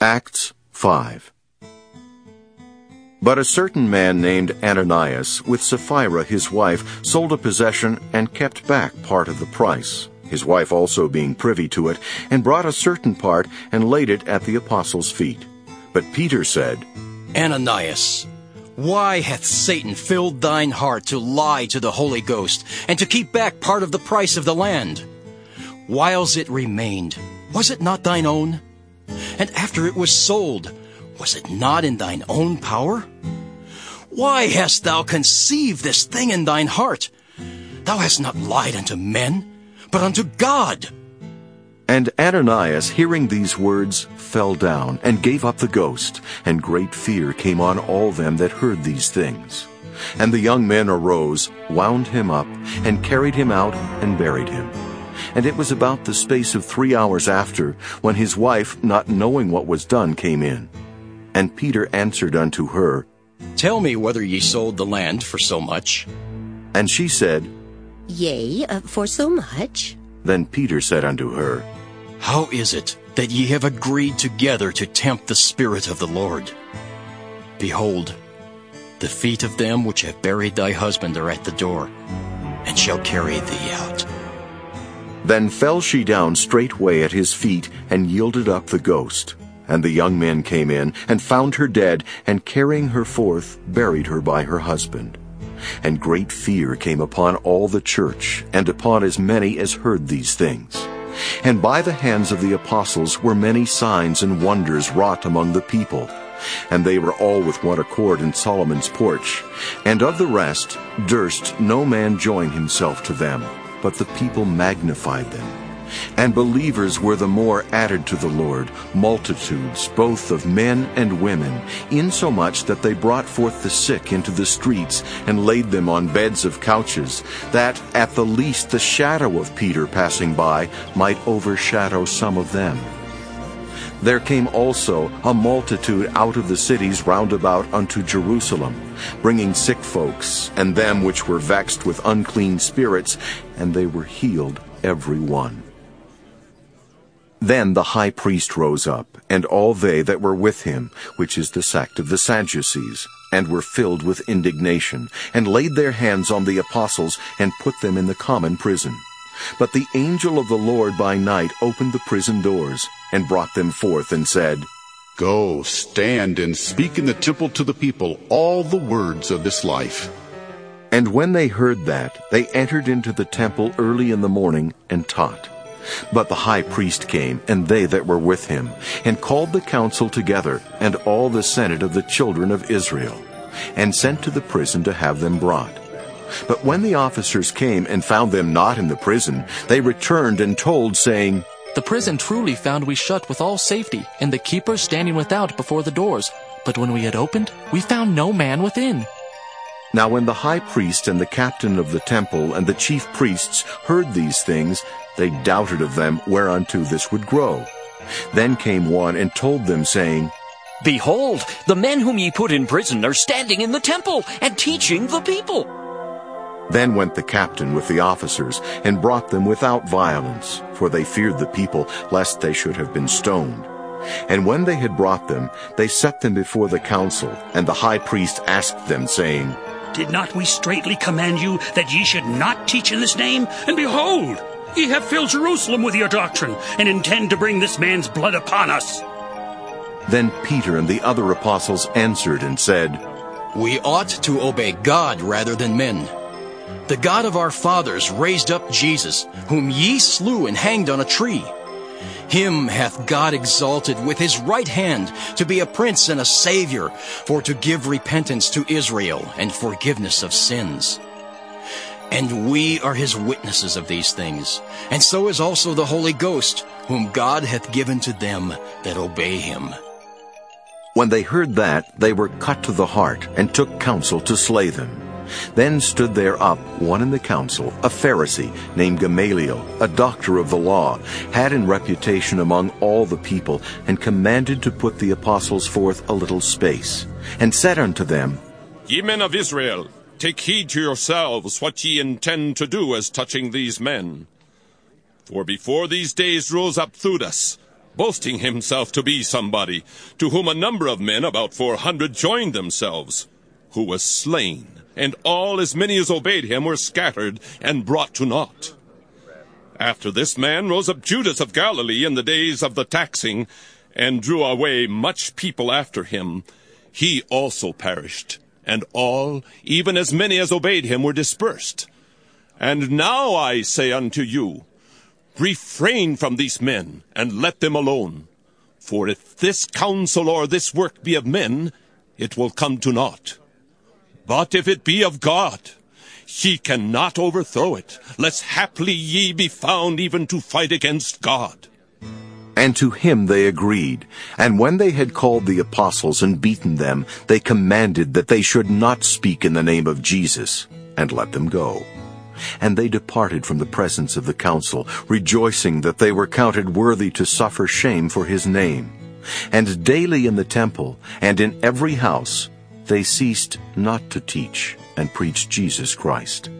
Acts 5 But a certain man named Ananias, with Sapphira his wife, sold a possession and kept back part of the price, his wife also being privy to it, and brought a certain part and laid it at the apostles' feet. But Peter said, Ananias, why hath Satan filled thine heart to lie to the Holy Ghost, and to keep back part of the price of the land? Whiles it remained, was it not thine own? And after it was sold, was it not in thine own power? Why hast thou conceived this thing in thine heart? Thou hast not lied unto men, but unto God. And Ananias, hearing these words, fell down and gave up the ghost, and great fear came on all them that heard these things. And the young men arose, wound him up, and carried him out, and buried him. And it was about the space of three hours after, when his wife, not knowing what was done, came in. And Peter answered unto her, Tell me whether ye sold the land for so much. And she said, Yea, uh, for so much. Then Peter said unto her, How is it that ye have agreed together to tempt the Spirit of the Lord? Behold, the feet of them which have buried thy husband are at the door, and shall carry thee out. Then fell she down straightway at his feet, and yielded up the ghost. And the young men came in, and found her dead, and carrying her forth, buried her by her husband. And great fear came upon all the church, and upon as many as heard these things. And by the hands of the apostles were many signs and wonders wrought among the people. And they were all with one accord in Solomon's porch. And of the rest durst no man join himself to them but the people magnified them. And believers were the more added to the Lord, multitudes both of men and women, insomuch that they brought forth the sick into the streets and laid them on beds of couches, that at the least the shadow of Peter passing by might overshadow some of them. There came also a multitude out of the cities round about unto Jerusalem, bringing sick folks, and them which were vexed with unclean spirits, and they were healed every one. Then the high priest rose up, and all they that were with him, which is the sect of the Sadducees, and were filled with indignation, and laid their hands on the apostles, and put them in the common prison. But the angel of the Lord by night opened the prison doors, and brought them forth, and said, Go, stand, and speak in the temple to the people all the words of this life. And when they heard that, they entered into the temple early in the morning, and taught. But the high priest came, and they that were with him, and called the council together, and all the senate of the children of Israel, and sent to the prison to have them brought. But when the officers came and found them not in the prison, they returned and told, saying, The prison truly found we shut with all safety, and the keepers standing without before the doors. But when we had opened, we found no man within. Now when the high priest and the captain of the temple and the chief priests heard these things, they doubted of them whereunto this would grow. Then came one and told them, saying, Behold, the men whom ye put in prison are standing in the temple and teaching the people. Then went the captain with the officers, and brought them without violence, for they feared the people, lest they should have been stoned. And when they had brought them, they set them before the council, and the high priest asked them, saying, Did not we straitly command you that ye should not teach in this name? And behold, ye have filled Jerusalem with your doctrine, and intend to bring this man's blood upon us. Then Peter and the other apostles answered and said, We ought to obey God rather than men. The God of our fathers raised up Jesus, whom ye slew and hanged on a tree. Him hath God exalted with his right hand to be a prince and a savior, for to give repentance to Israel and forgiveness of sins. And we are his witnesses of these things, and so is also the Holy Ghost, whom God hath given to them that obey him. When they heard that, they were cut to the heart, and took counsel to slay them. Then stood there up one in the council, a Pharisee, named Gamaliel, a doctor of the law, had in reputation among all the people, and commanded to put the apostles forth a little space, and said unto them, Ye men of Israel, take heed to yourselves what ye intend to do as touching these men. For before these days rose up Theudas, boasting himself to be somebody, to whom a number of men, about four hundred, joined themselves, who was slain, and all as many as obeyed him were scattered and brought to naught. After this man rose up Judas of Galilee in the days of the taxing, and drew away much people after him. He also perished, and all, even as many as obeyed him, were dispersed. And now I say unto you, Refrain from these men, and let them alone. For if this counsel or this work be of men, it will come to naught. But if it be of God, ye cannot overthrow it, lest haply ye be found even to fight against God. And to him they agreed. And when they had called the apostles and beaten them, they commanded that they should not speak in the name of Jesus, and let them go. And they departed from the presence of the council, rejoicing that they were counted worthy to suffer shame for his name. And daily in the temple and in every house they ceased not to teach and preach Jesus Christ.